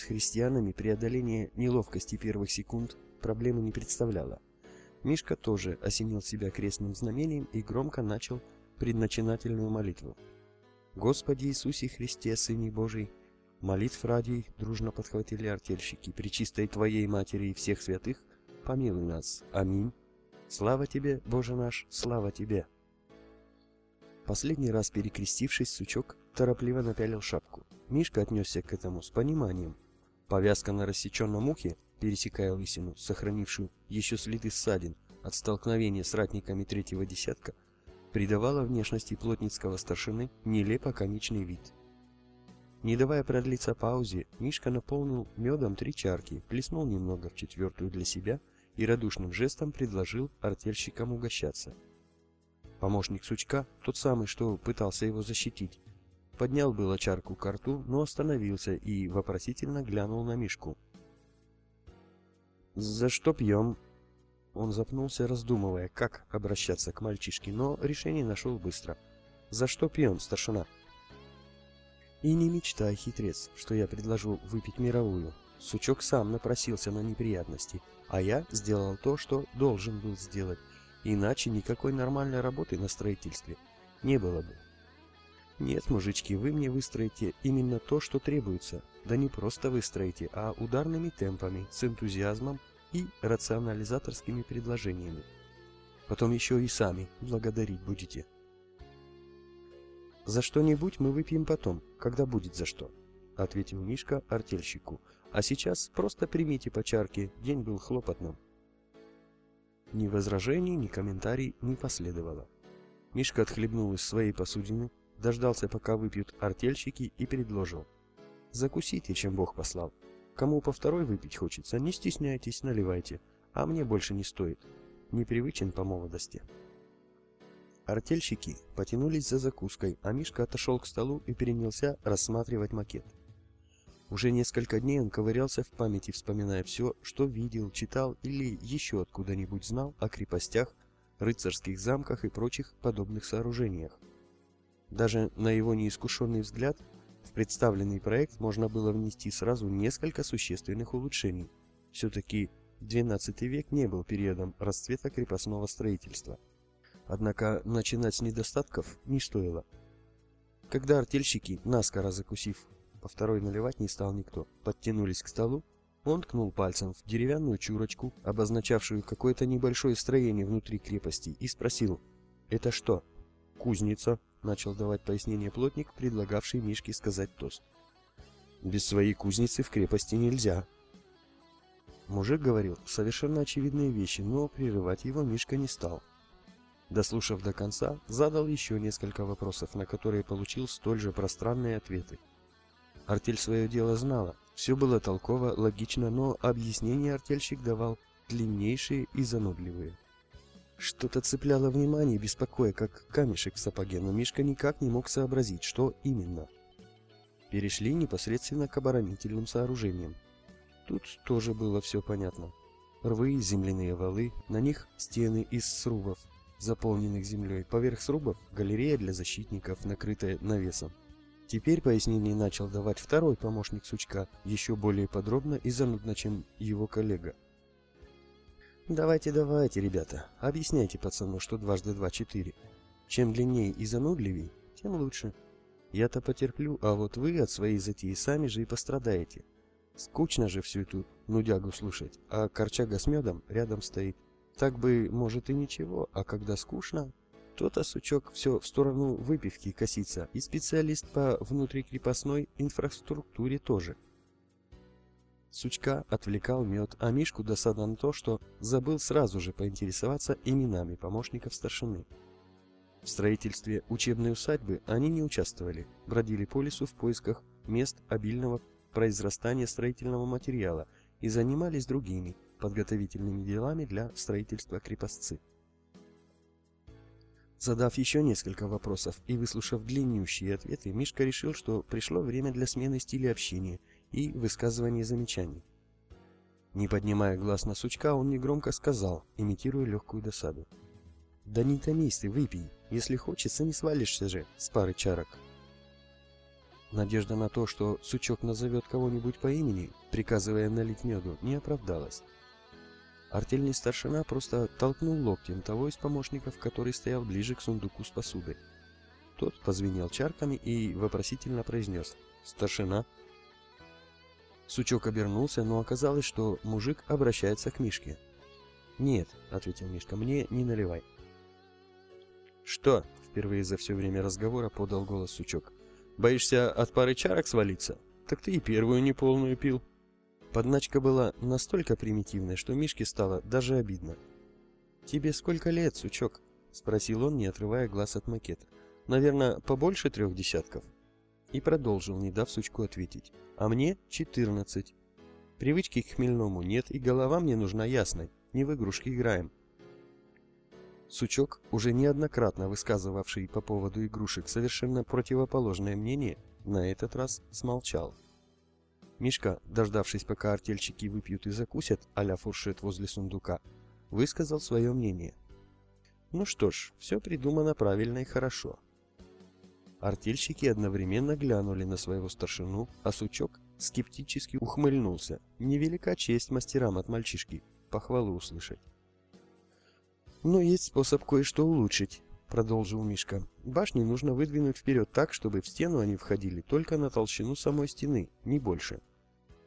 С христианами преодоление неловкости первых секунд проблемы не представляло. Мишка тоже осенил себя крестным знамением и громко начал предначинательную молитву. «Господи Иисусе Христе, Сыне Божий, молитв ради дружно подхватили артельщики, при чистой Твоей Матери и всех святых, помилуй нас. Аминь. Слава Тебе, Боже наш, слава Тебе!» Последний раз перекрестившись, сучок торопливо напялил шапку. Мишка отнесся к этому с пониманием. Повязка на рассеченном ухе, пересекая лысину, сохранившую еще следы ссадин от столкновения с ратниками третьего десятка, придавала внешности плотницкого старшины нелепо комичный вид. Не давая продлиться паузе, Мишка наполнил медом три чарки, плеснул немного в четвертую для себя и радушным жестом предложил артельщикам угощаться. Помощник сучка, тот самый, что пытался его защитить, поднял было чарку к рту, но остановился и вопросительно глянул на Мишку. «За что пьем?» Он запнулся, раздумывая, как обращаться к мальчишке, но решение нашел быстро. «За что пьем, старшина?» «И не мечтай, хитрец, что я предложу выпить мировую. Сучок сам напросился на неприятности, а я сделал то, что должен был сделать, иначе никакой нормальной работы на строительстве не было бы». Нет, мужички, вы мне выстроите именно то, что требуется. Да не просто выстроите, а ударными темпами, с энтузиазмом и рационализаторскими предложениями. Потом еще и сами благодарить будете. За что-нибудь мы выпьем потом, когда будет за что, ответил Мишка артельщику. А сейчас просто примите по чарке, день был хлопотным. Ни возражений, ни комментарий не последовало. Мишка отхлебнул из своей посудины, дождался, пока выпьют артельщики, и предложил. «Закусите, чем Бог послал. Кому по второй выпить хочется, не стесняйтесь, наливайте, а мне больше не стоит. Непривычен по молодости». Артельщики потянулись за закуской, а Мишка отошел к столу и перенялся рассматривать макет. Уже несколько дней он ковырялся в памяти, вспоминая все, что видел, читал или еще откуда-нибудь знал о крепостях, рыцарских замках и прочих подобных сооружениях. Даже на его неискушенный взгляд, в представленный проект можно было внести сразу несколько существенных улучшений. Все-таки XII век не был периодом расцвета крепостного строительства. Однако начинать с недостатков не стоило. Когда артельщики, наскоро закусив, по второй наливать не стал никто, подтянулись к столу, он ткнул пальцем в деревянную чурочку, обозначавшую какое-то небольшое строение внутри крепости, и спросил «Это что?» «Кузница», начал давать пояснение плотник, предлагавший Мишке сказать тост. Без своей кузницы в крепости нельзя. Мужик говорил совершенно очевидные вещи, но прерывать его Мишка не стал. Дослушав до конца, задал еще несколько вопросов, на которые получил столь же пространные ответы. Артель свое дело знала, все было толково, логично, но объяснения артельщик давал длиннейшие и занудливые. Что-то цепляло внимание, беспокоя, как камешек в сапоге, но Мишка никак не мог сообразить, что именно. Перешли непосредственно к оборонительным сооружениям. Тут тоже было все понятно. Рвы, земляные валы, на них стены из срубов, заполненных землей. Поверх срубов галерея для защитников, накрытая навесом. Теперь пояснение начал давать второй помощник Сучка, еще более подробно и занудно, чем его коллега. Давайте, давайте, ребята, объясняйте пацану, что дважды два четыре. Чем длиннее и занудливей, тем лучше. Я-то потерплю, а вот вы от своей затеи сами же и пострадаете. Скучно же всю эту нудягу слушать, а корчага с медом рядом стоит. Так бы, может, и ничего, а когда скучно, то-то сучок все в сторону выпивки косится, и специалист по внутрикрепостной инфраструктуре тоже. Сучка отвлекал мед, а Мишку досадно на то, что забыл сразу же поинтересоваться именами помощников старшины. В строительстве учебной усадьбы они не участвовали, бродили по лесу в поисках мест обильного произрастания строительного материала и занимались другими подготовительными делами для строительства крепостцы. Задав еще несколько вопросов и выслушав длиннющие ответы, Мишка решил, что пришло время для смены стиля общения и высказывания замечаний. Не поднимая глаз на сучка, он негромко сказал, имитируя легкую досаду. «Да не томись ты, выпей. Если хочется, не свалишься же с пары чарок». Надежда на то, что сучок назовет кого-нибудь по имени, приказывая налить меду, не оправдалась. Артельный старшина просто толкнул локтем того из помощников, который стоял ближе к сундуку с посудой. Тот позвенел чарками и вопросительно произнес «Старшина?». Сучок обернулся, но оказалось, что мужик обращается к Мишке. «Нет», — ответил Мишка, — «мне не наливай». «Что?» — впервые за все время разговора подал голос Сучок. «Боишься от пары чарок свалиться? Так ты и первую неполную пил». Подначка была настолько примитивной, что Мишке стало даже обидно. «Тебе сколько лет, сучок?» — спросил он, не отрывая глаз от макета. «Наверное, побольше трех десятков?» И продолжил, не дав сучку ответить. «А мне четырнадцать. Привычки к хмельному нет, и голова мне нужна ясной. Не в игрушки играем». Сучок, уже неоднократно высказывавший по поводу игрушек совершенно противоположное мнение, на этот раз смолчал. Мишка, дождавшись, пока артельщики выпьют и закусят, а фуршет возле сундука, высказал свое мнение. Ну что ж, все придумано правильно и хорошо. Артельщики одновременно глянули на своего старшину, а сучок скептически ухмыльнулся. Невелика честь мастерам от мальчишки похвалу услышать. «Но есть способ кое-что улучшить», — продолжил Мишка. «Башни нужно выдвинуть вперед так, чтобы в стену они входили только на толщину самой стены, не больше.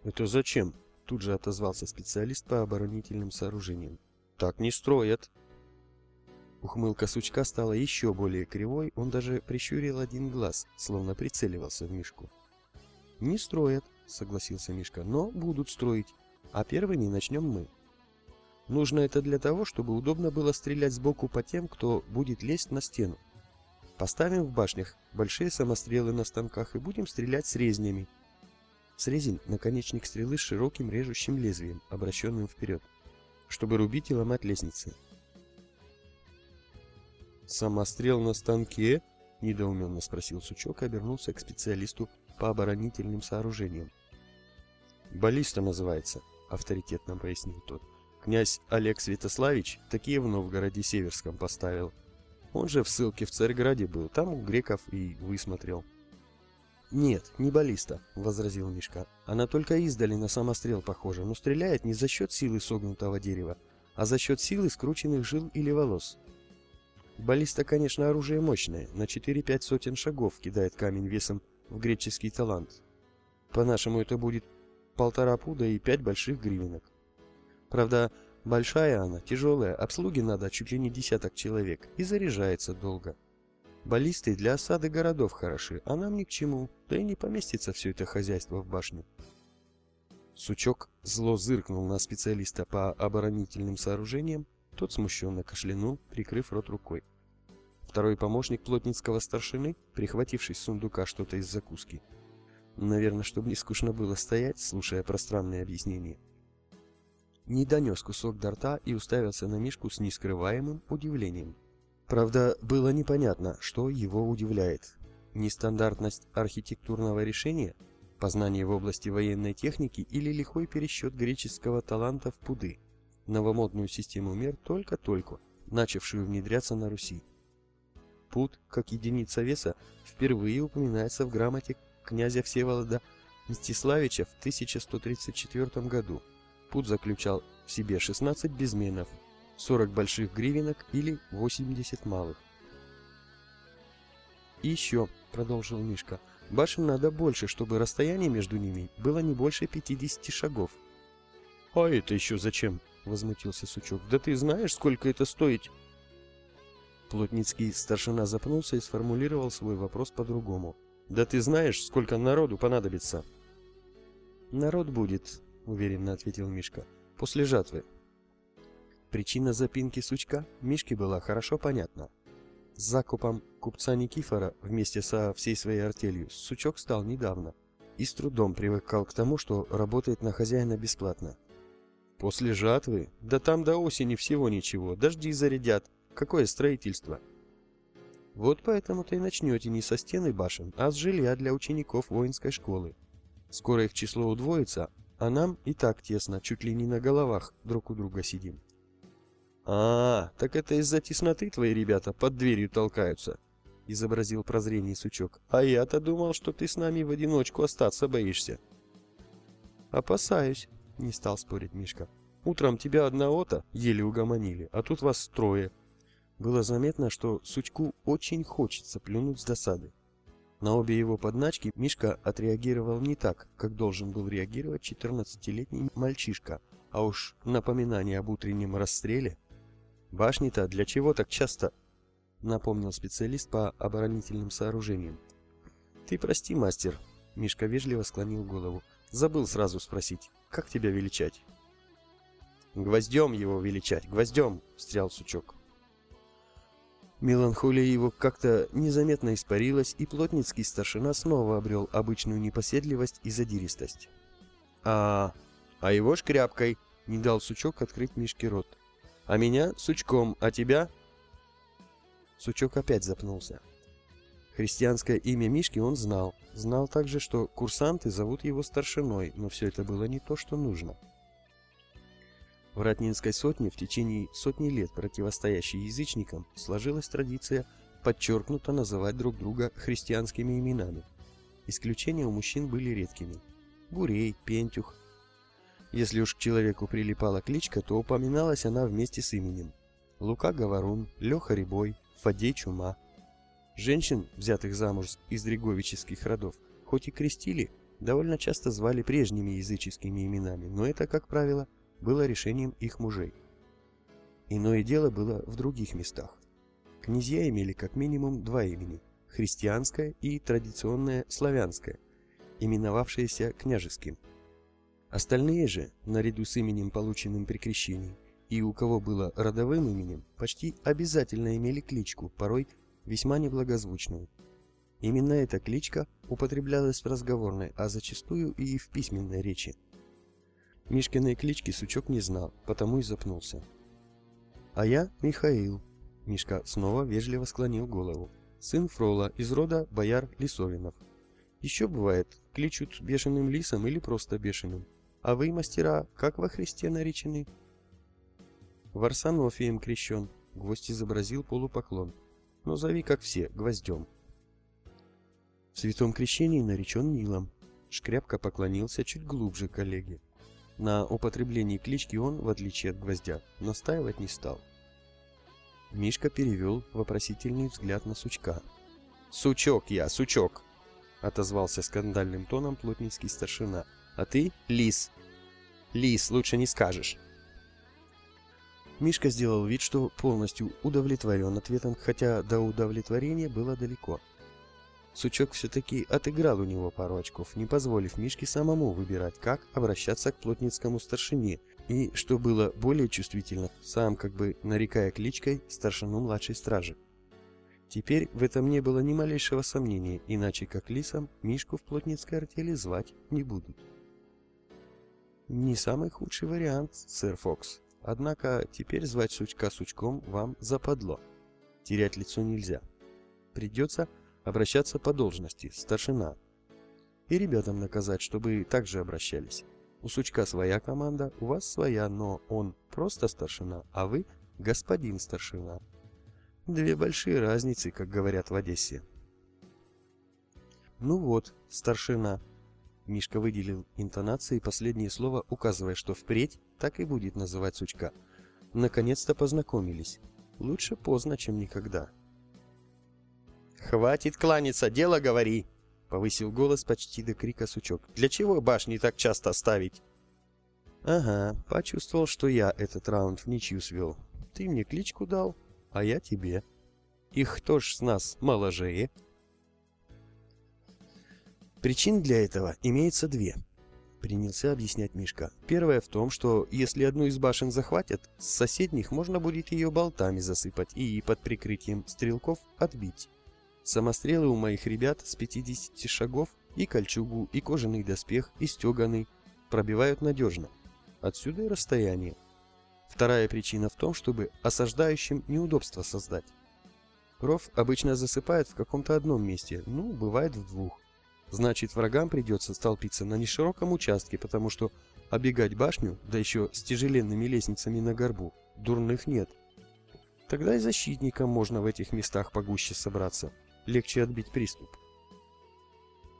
«Это зачем?» — тут же отозвался специалист по оборонительным сооружениям. «Так не строят!» Ухмылка сучка стала еще более кривой, он даже прищурил один глаз, словно прицеливался в Мишку. «Не строят», — согласился Мишка, — «но будут строить, а первыми начнем мы. Нужно это для того, чтобы удобно было стрелять сбоку по тем, кто будет лезть на стену. Поставим в башнях большие самострелы на станках и будем стрелять с резнями, Срезень наконечник стрелы с широким режущим лезвием, обращенным вперед, чтобы рубить и ломать лестницы. «Самострел на станке?» — недоуменно спросил Сучок и обернулся к специалисту по оборонительным сооружениям. «Баллиста называется», — авторитетно пояснил тот. «Князь Олег Святославич такие в Новгороде Северском поставил. Он же в ссылке в Царьграде был, там у греков и высмотрел». «Нет, не баллиста», — возразил Мишка. «Она только издали на самострел похожа, но стреляет не за счет силы согнутого дерева, а за счет силы скрученных жил или волос. Баллиста, конечно, оружие мощное, на 4-5 сотен шагов кидает камень весом в греческий талант. По-нашему это будет полтора пуда и пять больших гривенок. Правда, большая она, тяжелая, обслуги надо чуть ли не десяток человек и заряжается долго. Баллисты для осады городов хороши, а нам ни к чему, да и не поместится все это хозяйство в башню. Сучок зло зыркнул на специалиста по оборонительным сооружениям, тот смущенно кашлянул, прикрыв рот рукой. Второй помощник плотницкого старшины, прихвативший с сундука что-то из закуски. Наверное, чтобы не скучно было стоять, слушая пространные объяснения. Не донес кусок до рта и уставился на Мишку с нескрываемым удивлением. Правда, было непонятно, что его удивляет. Нестандартность архитектурного решения, познание в области военной техники или лихой пересчет греческого таланта в пуды, новомодную систему мер только-только, начавшую внедряться на Руси. Пуд, как единица веса, впервые упоминается в грамоте князя Всеволода Мстиславича в 1134 году. Пуд заключал в себе 16 безменов, 40 больших гривенок или 80 малых. «И еще», — продолжил Мишка, — «башен надо больше, чтобы расстояние между ними было не больше 50 шагов». «А это еще зачем?» — возмутился Сучок. «Да ты знаешь, сколько это стоит?» Плотницкий старшина запнулся и сформулировал свой вопрос по-другому. «Да ты знаешь, сколько народу понадобится?» «Народ будет», — уверенно ответил Мишка, — «после жатвы. Причина запинки сучка Мишке была хорошо понятна. С закупом купца Никифора вместе со всей своей артелью сучок стал недавно и с трудом привыкал к тому, что работает на хозяина бесплатно. После жатвы? Да там до осени всего ничего, дожди зарядят. Какое строительство? Вот поэтому-то и начнете не со стены башен, а с жилья для учеников воинской школы. Скоро их число удвоится, а нам и так тесно, чуть ли не на головах друг у друга сидим. А, так это из-за тесноты твои ребята под дверью толкаются. — изобразил прозрение сучок. «А я-то думал, что ты с нами в одиночку остаться боишься». «Опасаюсь», — не стал спорить Мишка. «Утром тебя одного-то еле угомонили, а тут вас трое». Было заметно, что сучку очень хочется плюнуть с досады. На обе его подначки Мишка отреагировал не так, как должен был реагировать 14-летний мальчишка, а уж напоминание об утреннем расстреле. Башни-то для чего так часто напомнил специалист по оборонительным сооружениям. «Ты прости, мастер», — Мишка вежливо склонил голову. «Забыл сразу спросить, как тебя величать?» «Гвоздем его величать, гвоздем!» — встрял сучок. Меланхолия его как-то незаметно испарилась, и плотницкий старшина снова обрел обычную непоседливость и задиристость. «А, а его шкряпкой!» — не дал сучок открыть Мишке рот. «А меня сучком, а тебя Сучок опять запнулся. Христианское имя Мишки он знал. Знал также, что курсанты зовут его старшиной, но все это было не то, что нужно. В Ратнинской сотне в течение сотни лет противостоящей язычникам сложилась традиция подчеркнуто называть друг друга христианскими именами. Исключения у мужчин были редкими. Бурей, Пентюх. Если уж к человеку прилипала кличка, то упоминалась она вместе с именем. Лука Говорун, Леха Рябой, Фадей Чума. Женщин, взятых замуж из дреговических родов, хоть и крестили, довольно часто звали прежними языческими именами, но это, как правило, было решением их мужей. Иное дело было в других местах. Князья имели как минимум два имени – христианское и традиционное славянское, именовавшееся княжеским. Остальные же, наряду с именем, полученным при крещении, и у кого было родовым именем, почти обязательно имели кличку, порой весьма неблагозвучную. Именно эта кличка употреблялась в разговорной, а зачастую и в письменной речи. Мишкиной клички Сучок не знал, потому и запнулся. «А я Михаил», — Мишка снова вежливо склонил голову. «Сын Фрола из рода бояр Лисовинов. Еще бывает, кличут бешеным лисом или просто бешеным. А вы, мастера, как во Христе наречены?» Варсонофием крещен. Гвоздь изобразил полупоклон. Но зови, как все, гвоздем. В святом крещении наречен Нилом. Шкряпка поклонился чуть глубже коллеге. На употреблении клички он, в отличие от гвоздя, настаивать не стал. Мишка перевел вопросительный взгляд на сучка. «Сучок я, сучок!» — отозвался скандальным тоном плотницкий старшина. «А ты — лис!» «Лис, лучше не скажешь!» Мишка сделал вид, что полностью удовлетворен ответом, хотя до удовлетворения было далеко. Сучок все-таки отыграл у него пару очков, не позволив Мишке самому выбирать, как обращаться к плотницкому старшине, и, что было более чувствительно, сам как бы нарекая кличкой старшину младшей стражи. Теперь в этом не было ни малейшего сомнения, иначе как лисом Мишку в плотницкой артели звать не будут. Не самый худший вариант, сэр Фокс, Однако теперь звать сучка сучком вам западло. Терять лицо нельзя. Придется обращаться по должности, старшина. И ребятам наказать, чтобы также обращались. У сучка своя команда, у вас своя, но он просто старшина, а вы господин старшина. Две большие разницы, как говорят в Одессе. Ну вот, старшина, Мишка выделил интонацией последнее слово, указывая, что впредь так и будет называть сучка. Наконец-то познакомились. Лучше поздно, чем никогда. «Хватит кланяться, дело говори!» Повысил голос почти до крика сучок. «Для чего башни так часто ставить?» «Ага, почувствовал, что я этот раунд в ничью свел. Ты мне кличку дал, а я тебе. И кто ж с нас моложее?» Причин для этого имеется две. Принялся объяснять Мишка. Первая в том, что если одну из башен захватят, с соседних можно будет ее болтами засыпать и под прикрытием стрелков отбить. Самострелы у моих ребят с 50 шагов и кольчугу, и кожаный доспех, и стеганый пробивают надежно. Отсюда и расстояние. Вторая причина в том, чтобы осаждающим неудобство создать. Ров обычно засыпают в каком-то одном месте, ну, бывает в двух. Значит, врагам придется столпиться на нешироком участке, потому что обегать башню, да еще с тяжеленными лестницами на горбу, дурных нет. Тогда и защитникам можно в этих местах погуще собраться. легче отбить приступ.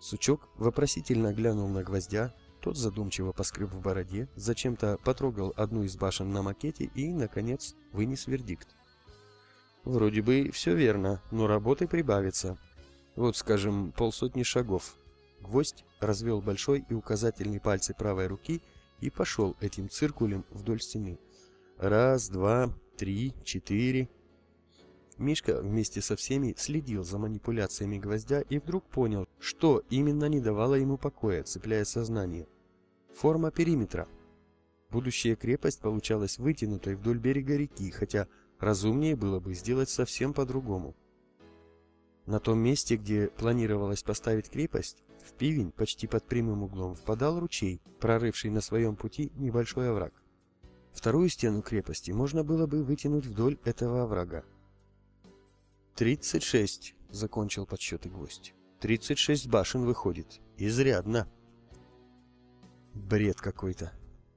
Сучок вопросительно глянул на гвоздя, тот задумчиво поскреб в бороде, зачем-то потрогал одну из башен на макете и, наконец, вынес вердикт. Вроде бы все верно, но работы прибавится. Вот, скажем, полсотни шагов. Гвоздь развел большой и указательный пальцы правой руки и пошел этим циркулем вдоль стены. Раз, два, три, четыре. Мишка вместе со всеми следил за манипуляциями гвоздя и вдруг понял, что именно не давало ему покоя, цепляя сознание. Форма периметра. Будущая крепость получалась вытянутой вдоль берега реки, хотя разумнее было бы сделать совсем по-другому. На том месте, где планировалось поставить крепость, в пивень почти под прямым углом впадал ручей, прорывший на своем пути небольшой овраг. Вторую стену крепости можно было бы вытянуть вдоль этого оврага. «Тридцать шесть», — закончил подсчеты гвоздь. «Тридцать шесть башен выходит. Изрядно». Бред какой-то.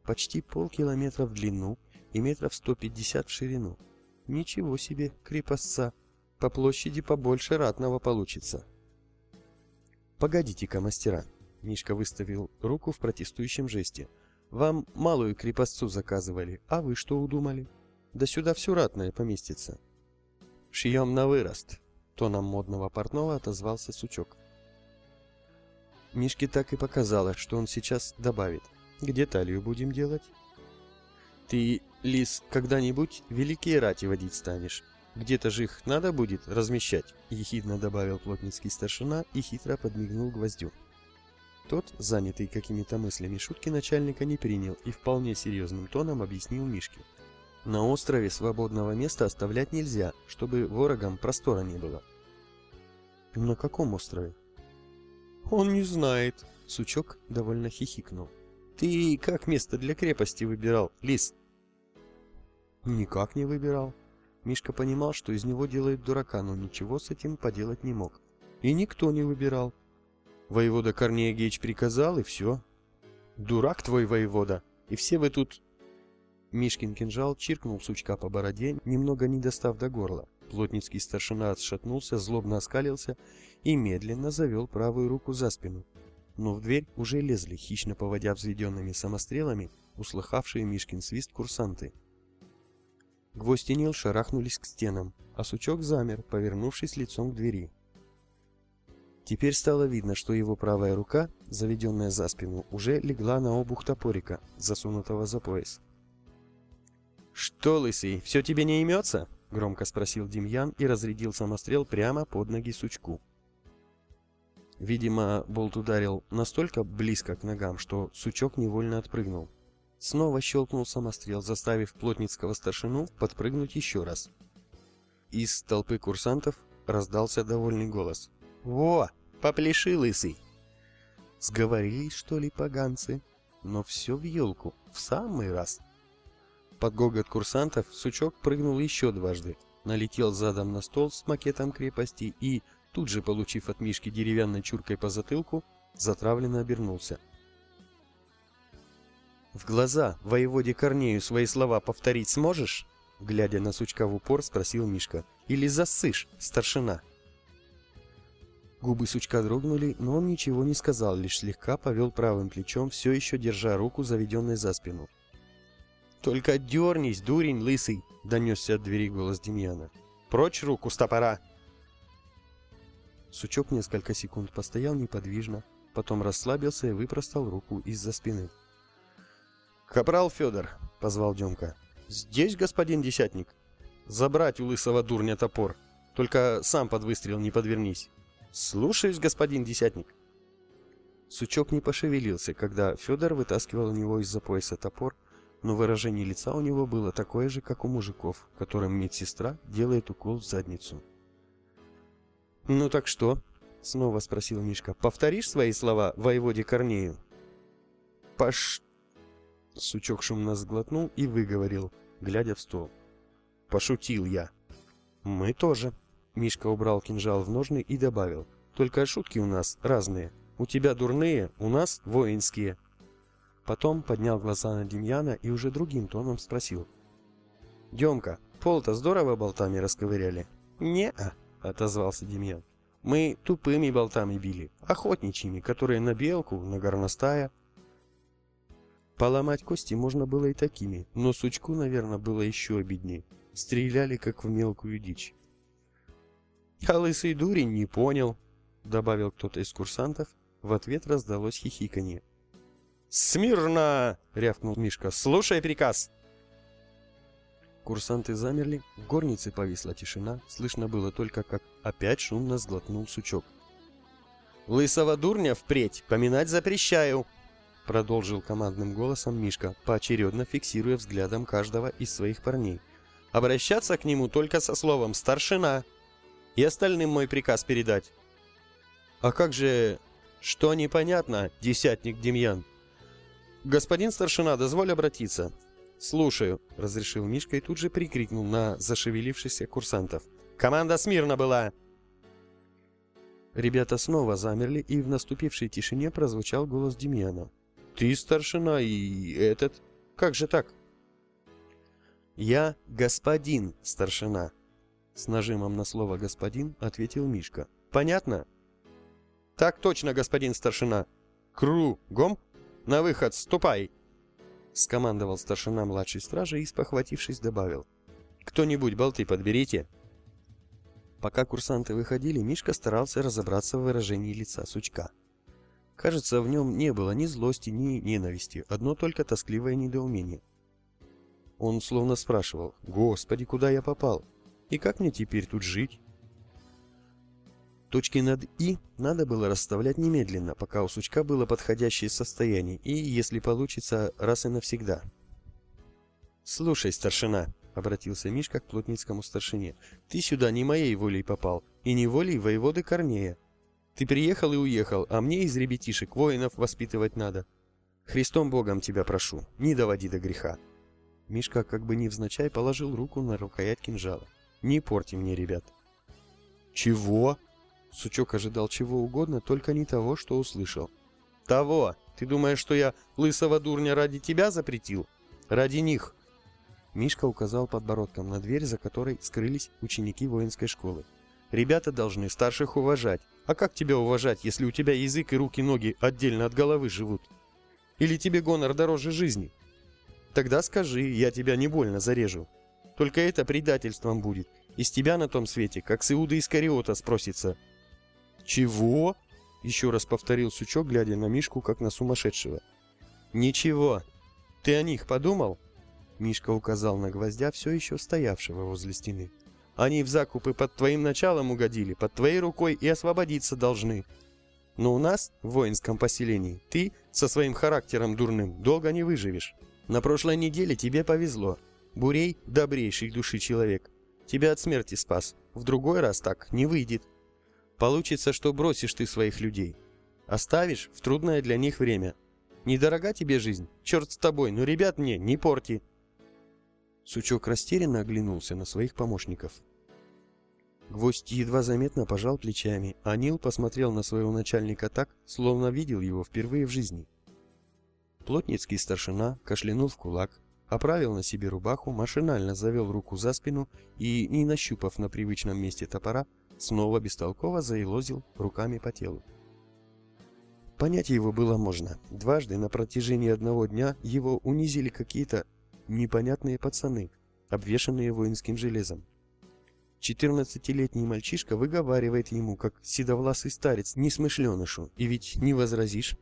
Почти полкилометра в длину и метров сто пятьдесят в ширину. Ничего себе, крепостца. По площади побольше ратного получится. Погодите-ка, мастера. Мишка выставил руку в протестующем жесте. Вам малую крепостцу заказывали, а вы что удумали? Да сюда все ратное поместится. Шьем на вырост. Тоном модного портного отозвался сучок. Мишке так и показало, что он сейчас добавит. Где талию будем делать? Ты, лис, когда-нибудь великие рати водить станешь. Где-то же их надо будет размещать, ехидно добавил плотницкий старшина и хитро подмигнул гвоздю. Тот, занятый какими-то мыслями шутки начальника, не принял и вполне серьезным тоном объяснил Мишке. На острове свободного места оставлять нельзя, чтобы ворогам простора не было. На каком острове? Он не знает. Сучок довольно хихикнул. Ты как место для крепости выбирал, лис? Никак не выбирал. Мишка понимал, что из него делает дурака, но ничего с этим поделать не мог. И никто не выбирал. Воевода Корнея Геич приказал, и все. Дурак твой воевода, и все вы тут... Мишкин кинжал чиркнул сучка по бороде, немного не достав до горла. Плотницкий старшина отшатнулся, злобно оскалился и медленно завел правую руку за спину. Но в дверь уже лезли, хищно поводя взведенными самострелами, услыхавшие Мишкин свист курсанты. Гвоздь и Нил шарахнулись к стенам, а сучок замер, повернувшись лицом к двери. Теперь стало видно, что его правая рука, заведенная за спину, уже легла на обух топорика, засунутого за пояс. «Что, лысый, все тебе не имется?» — громко спросил Демьян и разрядил самострел прямо под ноги сучку. Видимо, болт ударил настолько близко к ногам, что сучок невольно отпрыгнул. Снова щелкнул самострел, заставив плотницкого старшину подпрыгнуть еще раз. Из толпы курсантов раздался довольный голос. «Во! Попляши, лысый!» Сговорились, что ли, поганцы? Но все в елку, в самый раз. Под гогот курсантов сучок прыгнул еще дважды, налетел задом на стол с макетом крепости и, тут же получив от Мишки деревянной чуркой по затылку, затравленно обернулся. В глаза воеводе Корнею свои слова повторить сможешь? Глядя на сучка в упор, спросил Мишка. Или засышь, старшина? Губы сучка дрогнули, но он ничего не сказал, лишь слегка повел правым плечом, все еще держа руку заведенной за спину. «Только дернись, дурень лысый!» — донесся от двери голос Демьяна. «Прочь руку с топора!» Сучок несколько секунд постоял неподвижно, потом расслабился и выпростал руку из-за спины. «Капрал Федор», — позвал Демка. «Здесь, господин Десятник. Забрать у лысого дурня топор. Только сам под выстрел не подвернись». «Слушаюсь, господин Десятник». Сучок не пошевелился, когда Федор вытаскивал у него из-за пояса топор, но выражение лица у него было такое же, как у мужиков, которым медсестра делает укол в задницу. «Ну так что?» — снова спросил Мишка. «Повторишь свои слова воеводе Корнею?» «Пош...» Сучок шумно сглотнул и выговорил, глядя в стол. «Пошутил я». «Мы тоже». Мишка убрал кинжал в ножны и добавил. «Только шутки у нас разные. У тебя дурные, у нас воинские». Потом поднял глаза на Демьяна и уже другим тоном спросил. «Демка, пол-то здорово болтами расковыряли?» «Не-а», — отозвался Демьян. Мы тупыми болтами били, охотничьими, которые на белку, на горностая. Поломать кости можно было и такими, но сучку, наверное, было еще обиднее. Стреляли, как в мелкую дичь. А лысый дурень не понял, добавил кто-то из курсантов. В ответ раздалось хихиканье. «Смирно!» — рявкнул Мишка. «Слушай приказ!» Курсанты замерли, в горнице повисла тишина, слышно было только, как опять шумно сглотнул сучок. «Лысого дурня впредь поминать запрещаю!» Продолжил командным голосом Мишка, поочередно фиксируя взглядом каждого из своих парней. «Обращаться к нему только со словом «старшина». И остальным мой приказ передать. «А как же... что непонятно, десятник Демьян?» «Господин старшина, дозволь обратиться». «Слушаю», — разрешил Мишка и тут же прикрикнул на зашевелившихся курсантов. «Команда смирно была!» Ребята снова замерли, и в наступившей тишине прозвучал голос Демьяна. «Ты старшина и этот? Как же так?» «Я господин старшина», — с нажимом на слово «господин» ответил Мишка. «Понятно?» «Так точно, господин старшина!» «Кругом! На выход, ступай!» Скомандовал старшина младшей стражи и, спохватившись, добавил. «Кто-нибудь болты подберите!» Пока курсанты выходили, Мишка старался разобраться в выражении лица сучка. Кажется, в нем не было ни злости, ни ненависти, одно только тоскливое недоумение. Он словно спрашивал, «Господи, куда я попал? И как мне теперь тут жить?» Точки над «и» надо было расставлять немедленно, пока у сучка было подходящее состояние, и, если получится, раз и навсегда. «Слушай, старшина», — обратился Мишка к плотницкому старшине, — «ты сюда не моей волей попал, и не волей воеводы Корнея. Ты приехал и уехал, а мне из ребятишек воинов воспитывать надо. Христом Богом тебя прошу, не доводи до греха». Мишка как бы невзначай положил руку на рукоять кинжала. «Не порти мне, ребят». «Чего?» Сучок ожидал чего угодно, только не того, что услышал. «Того! Ты думаешь, что я лысого дурня ради тебя запретил? Ради них!» Мишка указал подбородком на дверь, за которой скрылись ученики воинской школы. «Ребята должны старших уважать. А как тебя уважать, если у тебя язык и руки-ноги отдельно от головы живут? Или тебе гонор дороже жизни? Тогда скажи, я тебя не больно зарежу. Только это предательством будет. Из тебя на том свете, как с Иуда Искариота спросится, «Чего?» — еще раз повторил сучок, глядя на Мишку, как на сумасшедшего. «Ничего. Ты о них подумал?» Мишка указал на гвоздя, все еще стоявшего возле стены. «Они в закупы под твоим началом угодили, под твоей рукой и освободиться должны. Но у нас, в воинском поселении, ты со своим характером дурным долго не выживешь. На прошлой неделе тебе повезло. Бурей – добрейший души человек. Тебя от смерти спас. В другой раз так не выйдет. Получится, что бросишь ты своих людей. Оставишь в трудное для них время. Недорога тебе жизнь? Черт с тобой, но ребят мне не порти. Сучок растерянно оглянулся на своих помощников. Гвоздь едва заметно пожал плечами, а Нил посмотрел на своего начальника так, словно видел его впервые в жизни. Плотницкий старшина кашлянул в кулак, оправил на себе рубаху, машинально завел руку за спину и, не нащупав на привычном месте топора, Снова бестолково заилозил руками по телу. Понять его было можно. Дважды на протяжении одного дня его унизили какие-то непонятные пацаны, обвешанные воинским железом. Четырнадцатилетний мальчишка выговаривает ему, как седовласый старец, несмышленышу, и ведь не возразишь.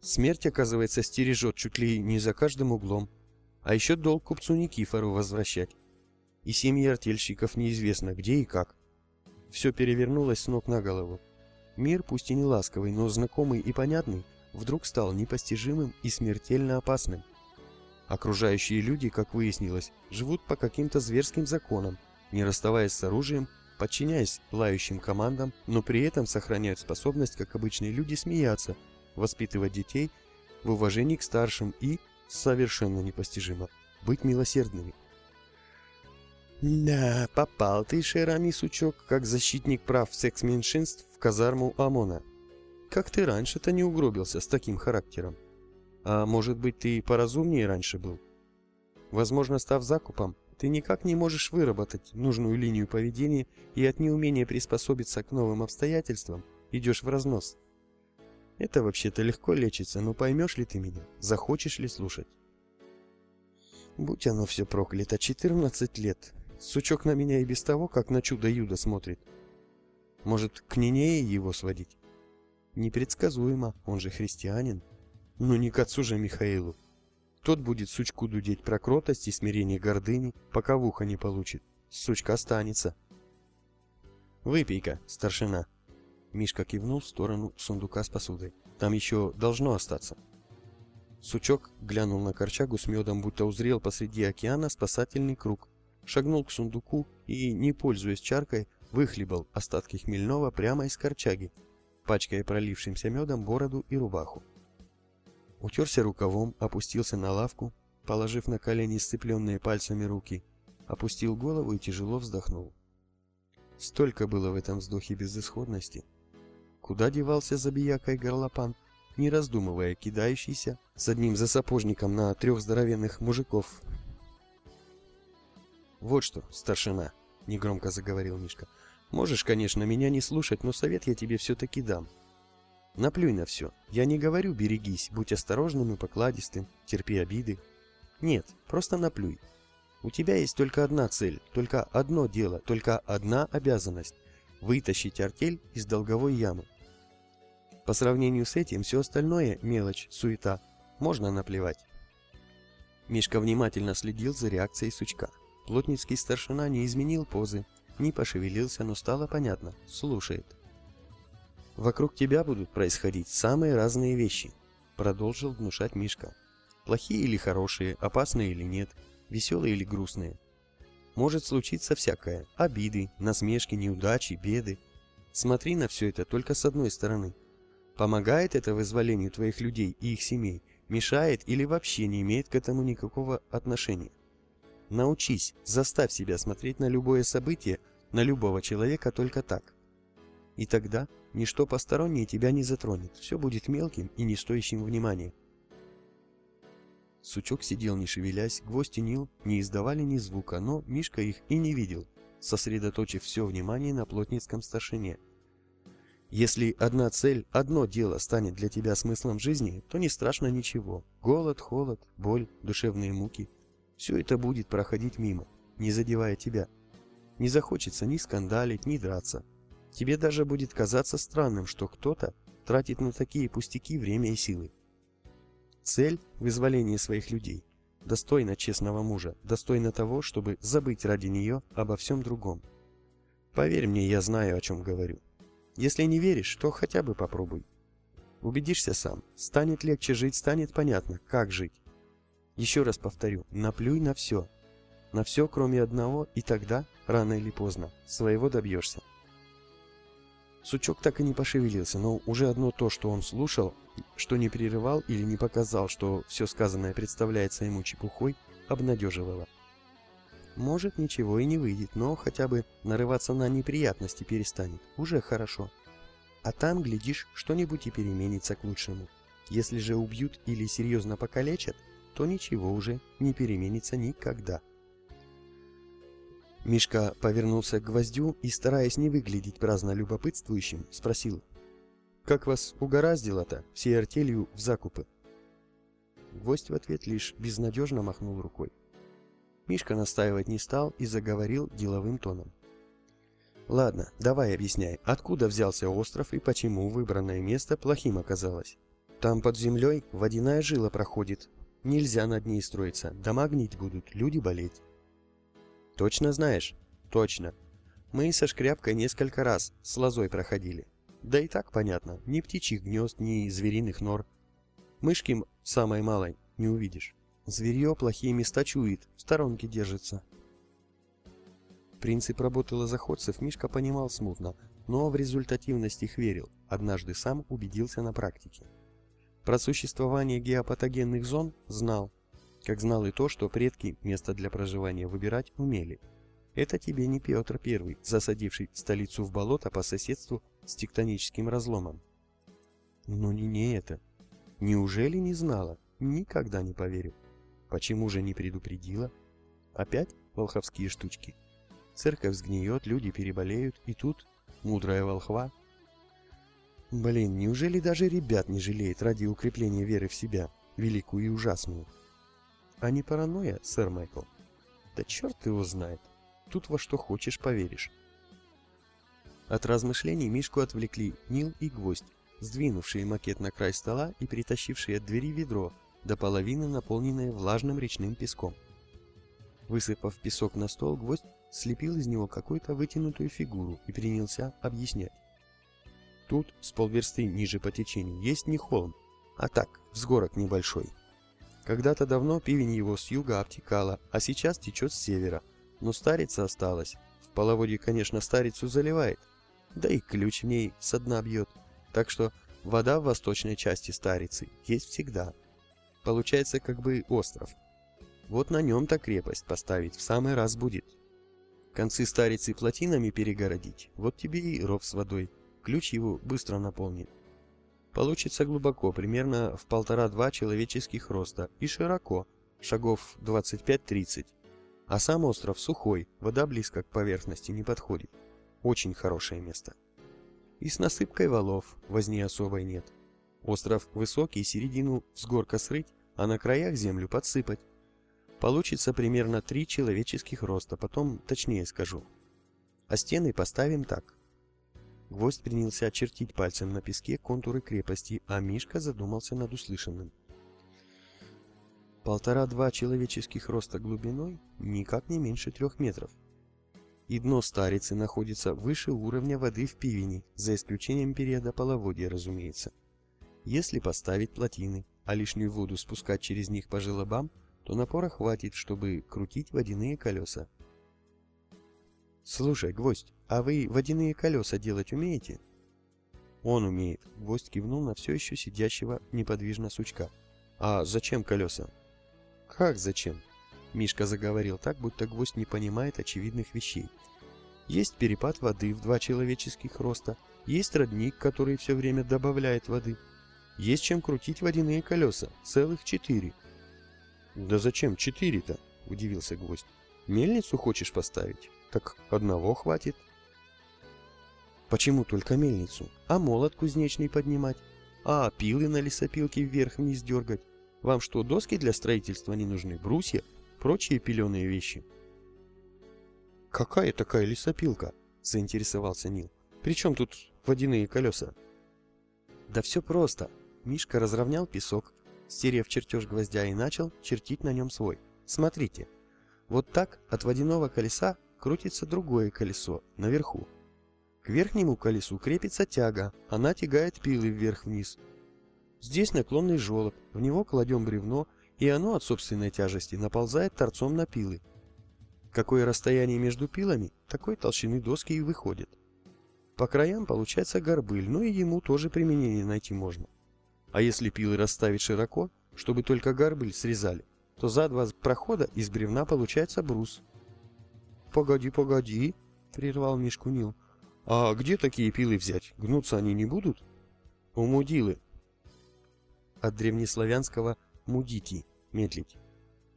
Смерть, оказывается, стережет чуть ли не за каждым углом. А еще долг купцу Никифору возвращать. И семьи артельщиков неизвестно где и как. Все перевернулось с ног на голову. Мир, пусть и не ласковый, но знакомый и понятный, вдруг стал непостижимым и смертельно опасным. Окружающие люди, как выяснилось, живут по каким-то зверским законам, не расставаясь с оружием, подчиняясь лающим командам, но при этом сохраняют способность, как обычные люди, смеяться, воспитывать детей в уважении к старшим и, совершенно непостижимо, быть милосердными. Да, попал ты, Шерами, сучок, как защитник прав секс-меньшинств в казарму ОМОНа. Как ты раньше-то не угробился с таким характером? А может быть, ты поразумнее раньше был? Возможно, став закупом, Ты никак не можешь выработать нужную линию поведения и от неумения приспособиться к новым обстоятельствам идешь в разнос. Это вообще-то легко лечится, но поймешь ли ты меня? Захочешь ли слушать? Будь оно все проклято, 14 лет. Сучок на меня и без того, как на чудо-юдо смотрит. Может, к Нинее его сводить? Непредсказуемо, он же христианин. Ну не к отцу же Михаилу. Тот будет сучку дудеть про кротость и смирение гордыни, пока в ухо не получит. Сучка останется. Выпей-ка, старшина. Мишка кивнул в сторону сундука с посудой. Там еще должно остаться. Сучок глянул на корчагу с медом, будто узрел посреди океана спасательный круг. Шагнул к сундуку и, не пользуясь чаркой, выхлебал остатки хмельного прямо из корчаги, пачкая пролившимся медом бороду и рубаху. Утерся рукавом, опустился на лавку, положив на колени сцепленные пальцами руки, опустил голову и тяжело вздохнул. Столько было в этом вздохе безысходности. Куда девался забияка и горлопан, не раздумывая, кидающийся с одним засапожником на трех здоровенных мужиков. «Вот что, старшина», — негромко заговорил Мишка, — «можешь, конечно, меня не слушать, но совет я тебе все-таки дам. Наплюй на все. Я не говорю «берегись», будь осторожным и покладистым, терпи обиды. Нет, просто наплюй. У тебя есть только одна цель, только одно дело, только одна обязанность – вытащить артель из долговой ямы. По сравнению с этим все остальное – мелочь, суета. Можно наплевать. Мишка внимательно следил за реакцией сучка. Плотницкий старшина не изменил позы, не пошевелился, но стало понятно – слушает. Вокруг тебя будут происходить самые разные вещи, продолжил внушать Мишка. Плохие или хорошие, опасные или нет, веселые или грустные. Может случиться всякое: обиды, насмешки, неудачи, беды. Смотри на все это только с одной стороны. Помогает это вызволению твоих людей и их семей, мешает или вообще не имеет к этому никакого отношения. Научись, заставь себя смотреть на любое событие, на любого человека только так. И тогда Ничто постороннее тебя не затронет, все будет мелким и не стоящим внимания. Сучок сидел не шевелясь, гвоздь и Нил не издавали ни звука, но Мишка их и не видел, сосредоточив все внимание на плотницком старшине. Если одна цель, одно дело станет для тебя смыслом жизни, то не страшно ничего. Голод, холод, боль, душевные муки – все это будет проходить мимо, не задевая тебя. Не захочется ни скандалить, ни драться. Тебе даже будет казаться странным, что кто-то тратит на такие пустяки время и силы. Цель – вызволение своих людей. Достойна честного мужа, достойна того, чтобы забыть ради нее обо всем другом. Поверь мне, я знаю, о чем говорю. Если не веришь, то хотя бы попробуй. Убедишься сам. Станет легче жить, станет понятно, как жить. Еще раз повторю, наплюй на все. На все, кроме одного, и тогда, рано или поздно, своего добьешься. Сучок так и не пошевелился, но уже одно то, что он слушал, что не прерывал или не показал, что все сказанное представляется ему чепухой, обнадеживало. Может, ничего и не выйдет, но хотя бы нарываться на неприятности перестанет. Уже хорошо. А там, глядишь, что-нибудь и переменится к лучшему. Если же убьют или серьезно покалечат, то ничего уже не переменится никогда. Мишка повернулся к гвоздю и, стараясь не выглядеть праздно любопытствующим, спросил. «Как вас угораздило-то всей артелью в закупы?» Гвоздь в ответ лишь безнадежно махнул рукой. Мишка настаивать не стал и заговорил деловым тоном. «Ладно, давай объясняй, откуда взялся остров и почему выбранное место плохим оказалось? Там под землей водяная жила проходит. Нельзя над ней строиться, дома гнить будут, люди болеть. Точно знаешь? Точно. Мы со шкряпкой несколько раз с лозой проходили. Да и так понятно, ни птичьих гнезд, ни звериных нор. Мышки самой малой не увидишь. Зверье плохие места чует, в сторонке держится. Принцип работы лозоходцев Мишка понимал смутно, но в результативность их верил, однажды сам убедился на практике. Про существование геопатогенных зон знал, как знал и то, что предки место для проживания выбирать умели. Это тебе не Петр I, засадивший столицу в болото по соседству с тектоническим разломом. Но не не это. Неужели не знала? Никогда не поверю. Почему же не предупредила? Опять волховские штучки. Церковь сгниет, люди переболеют, и тут мудрая волхва. Блин, неужели даже ребят не жалеет ради укрепления веры в себя, великую и ужасную? А не паранойя, сэр Майкл? Да черт его знает. Тут во что хочешь поверишь. От размышлений Мишку отвлекли Нил и Гвоздь, сдвинувшие макет на край стола и притащившие от двери ведро, до половины наполненное влажным речным песком. Высыпав песок на стол, Гвоздь слепил из него какую-то вытянутую фигуру и принялся объяснять. Тут, с полверсты ниже по течению, есть не холм, а так, взгорок небольшой. Когда-то давно пивень его с юга обтекала, а сейчас течет с севера. Но старица осталась. В половодье, конечно, старицу заливает. Да и ключ в ней со дна бьет. Так что вода в восточной части старицы есть всегда. Получается как бы остров. Вот на нем-то крепость поставить в самый раз будет. Концы старицы плотинами перегородить, вот тебе и ров с водой. Ключ его быстро наполнит. Получится глубоко, примерно в полтора-два человеческих роста, и широко, шагов 25-30. А сам остров сухой, вода близко к поверхности не подходит. Очень хорошее место. И с насыпкой валов возни особой нет. Остров высокий, середину с горка срыть, а на краях землю подсыпать. Получится примерно три человеческих роста, потом точнее скажу. А стены поставим так. Гвоздь принялся очертить пальцем на песке контуры крепости, а Мишка задумался над услышанным. Полтора-два человеческих роста глубиной никак не меньше трех метров. И дно старицы находится выше уровня воды в пивине, за исключением периода половодья, разумеется. Если поставить плотины, а лишнюю воду спускать через них по желобам, то напора хватит, чтобы крутить водяные колеса. «Слушай, Гвоздь, а вы водяные колеса делать умеете?» «Он умеет», — Гвоздь кивнул на все еще сидящего неподвижно сучка. «А зачем колеса?» «Как зачем?» Мишка заговорил так, будто Гвоздь не понимает очевидных вещей. «Есть перепад воды в два человеческих роста, есть родник, который все время добавляет воды, есть чем крутить водяные колеса, целых четыре». «Да зачем четыре-то?» — удивился Гвоздь. «Мельницу хочешь поставить?» Так одного хватит. Почему только мельницу? А молот кузнечный поднимать? А пилы на лесопилке вверх-вниз дергать? Вам что, доски для строительства не нужны? Брусья? Прочие пиленые вещи? Какая такая лесопилка? Заинтересовался Нил. Причем тут водяные колеса? Да все просто. Мишка разровнял песок, стерев чертеж гвоздя и начал чертить на нем свой. Смотрите. Вот так от водяного колеса крутится другое колесо, наверху. К верхнему колесу крепится тяга, она тягает пилы вверх-вниз. Здесь наклонный желоб, в него кладем бревно, и оно от собственной тяжести наползает торцом на пилы. Какое расстояние между пилами, такой толщины доски и выходит. По краям получается горбыль, но и ему тоже применение найти можно. А если пилы расставить широко, чтобы только горбыль срезали, то за два прохода из бревна получается брус, «Погоди, погоди!» — прервал Мишку Нил. «А где такие пилы взять? Гнуться они не будут?» «У мудилы». От древнеславянского «мудити» — медлить.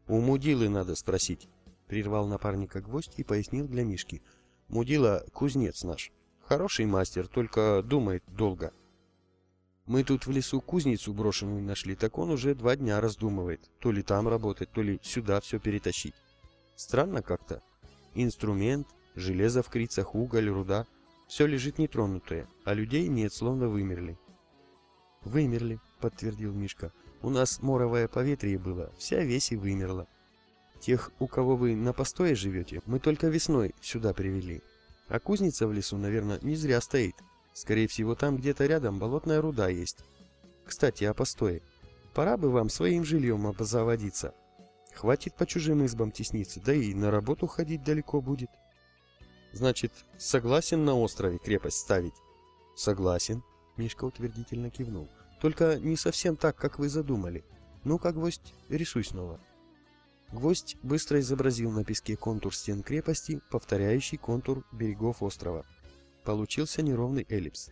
«У мудилы надо спросить», — прервал напарника гвоздь и пояснил для Мишки. «Мудила — кузнец наш. Хороший мастер, только думает долго». Мы тут в лесу кузницу брошенную нашли, так он уже два дня раздумывает. То ли там работать, то ли сюда все перетащить. Странно как-то. Инструмент, железо в крицах, уголь, руда – все лежит нетронутое, а людей нет, словно вымерли. «Вымерли», – подтвердил Мишка. «У нас моровое поветрие было, вся весь и вымерла. Тех, у кого вы на постое живете, мы только весной сюда привели. А кузница в лесу, наверное, не зря стоит. Скорее всего, там где-то рядом болотная руда есть. Кстати, о постое. Пора бы вам своим жильем обзаводиться. Хватит по чужим избам тесниться, да и на работу ходить далеко будет. Значит, согласен на острове крепость ставить? Согласен, Мишка утвердительно кивнул. Только не совсем так, как вы задумали. Ну-ка, гвоздь, рисуй снова. Гвоздь быстро изобразил на песке контур стен крепости, повторяющий контур берегов острова. Получился неровный эллипс.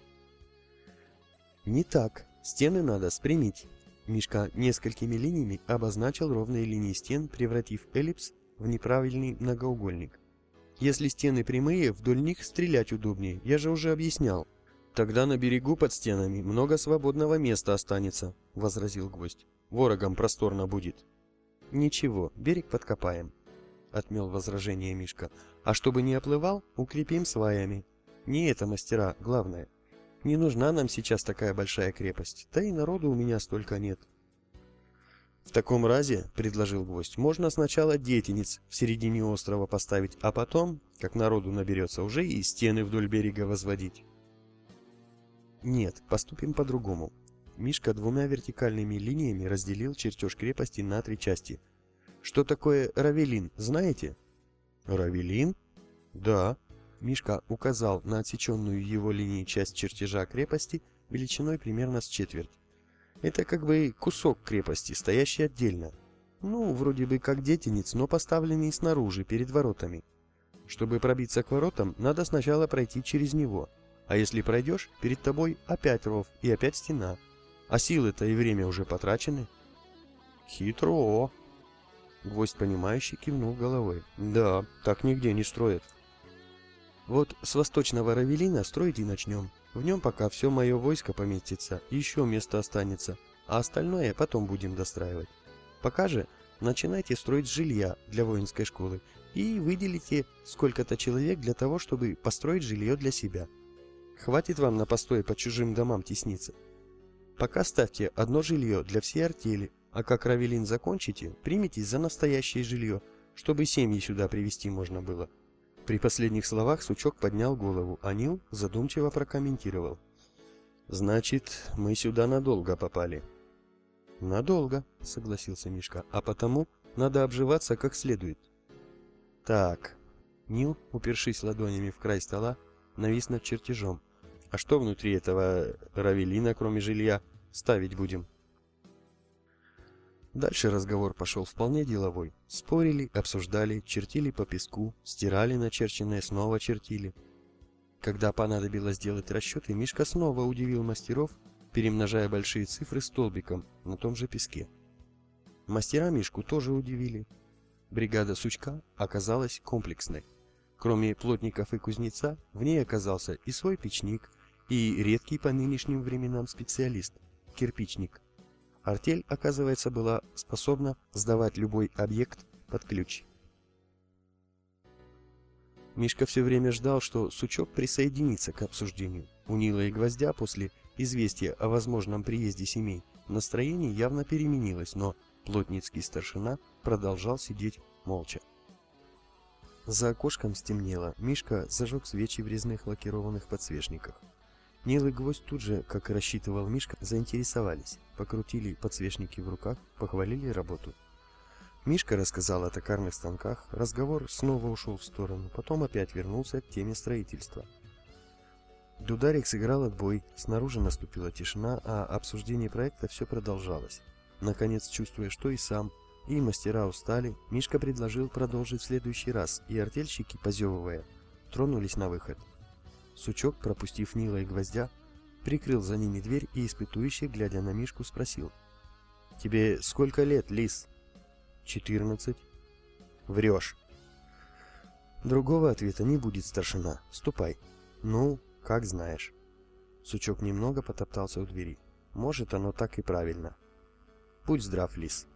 Не так. Стены надо спрямить. Мишка несколькими линиями обозначил ровные линии стен, превратив эллипс в неправильный многоугольник. Если стены прямые, вдоль них стрелять удобнее, я же уже объяснял. Тогда на берегу под стенами много свободного места останется, возразил гвоздь. Ворогам просторно будет. Ничего, берег подкопаем, отмел возражение Мишка. А чтобы не оплывал, укрепим сваями. Не это мастера, главное. Не нужна нам сейчас такая большая крепость, да и народу у меня столько нет. В таком разе, предложил гвоздь, можно сначала детинец в середине острова поставить, а потом, как народу наберется, уже и стены вдоль берега возводить. Нет, поступим по-другому. Мишка двумя вертикальными линиями разделил чертеж крепости на три части. Что такое равелин, знаете? Равелин? Да. Мишка указал на отсеченную его линией часть чертежа крепости величиной примерно с четверть. Это как бы кусок крепости, стоящий отдельно. Ну, вроде бы как детинец, но поставленный снаружи, перед воротами. Чтобы пробиться к воротам, надо сначала пройти через него. А если пройдешь, перед тобой опять ров и опять стена. А силы-то и время уже потрачены. Хитро. Гвоздь понимающий кивнул головой. Да, так нигде не строят. Вот с восточного Равелина строить и начнем. В нем пока все мое войско поместится, еще место останется, а остальное потом будем достраивать. Пока же начинайте строить жилья для воинской школы и выделите сколько-то человек для того, чтобы построить жилье для себя. Хватит вам на постой по чужим домам тесниться. Пока ставьте одно жилье для всей артели, а как Равелин закончите, приметесь за настоящее жилье, чтобы семьи сюда привести можно было. При последних словах Сучок поднял голову, а Нил задумчиво прокомментировал. «Значит, мы сюда надолго попали». «Надолго», — согласился Мишка, — «а потому надо обживаться как следует». «Так». Нил, упершись ладонями в край стола, навис над чертежом. «А что внутри этого равелина, кроме жилья, ставить будем?» Дальше разговор пошел вполне деловой. Спорили, обсуждали, чертили по песку, стирали начерченное, снова чертили. Когда понадобилось сделать расчеты, Мишка снова удивил мастеров, перемножая большие цифры столбиком на том же песке. Мастера Мишку тоже удивили. Бригада Сучка оказалась комплексной. Кроме плотников и кузнеца, в ней оказался и свой печник, и редкий по нынешним временам специалист – кирпичник – Артель, оказывается, была способна сдавать любой объект под ключ. Мишка все время ждал, что Сучок присоединится к обсуждению. У Нила и Гвоздя после известия о возможном приезде семей настроение явно переменилось, но плотницкий старшина продолжал сидеть молча. За окошком стемнело, Мишка зажег свечи в резных лакированных подсвечниках. Нил Гвоздь тут же, как и рассчитывал Мишка, заинтересовались, покрутили подсвечники в руках, похвалили работу. Мишка рассказал о токарных станках, разговор снова ушел в сторону, потом опять вернулся к теме строительства. Дударик сыграл отбой, снаружи наступила тишина, а обсуждение проекта все продолжалось. Наконец, чувствуя, что и сам, и мастера устали, Мишка предложил продолжить в следующий раз, и артельщики, позевывая, тронулись на выход. Сучок, пропустив Нила и Гвоздя, прикрыл за ними дверь и испытующий, глядя на Мишку, спросил. «Тебе сколько лет, Лис?» «Четырнадцать». «Врешь». «Другого ответа не будет, старшина. Ступай». «Ну, как знаешь». Сучок немного потоптался у двери. «Может, оно так и правильно». «Будь здрав, Лис».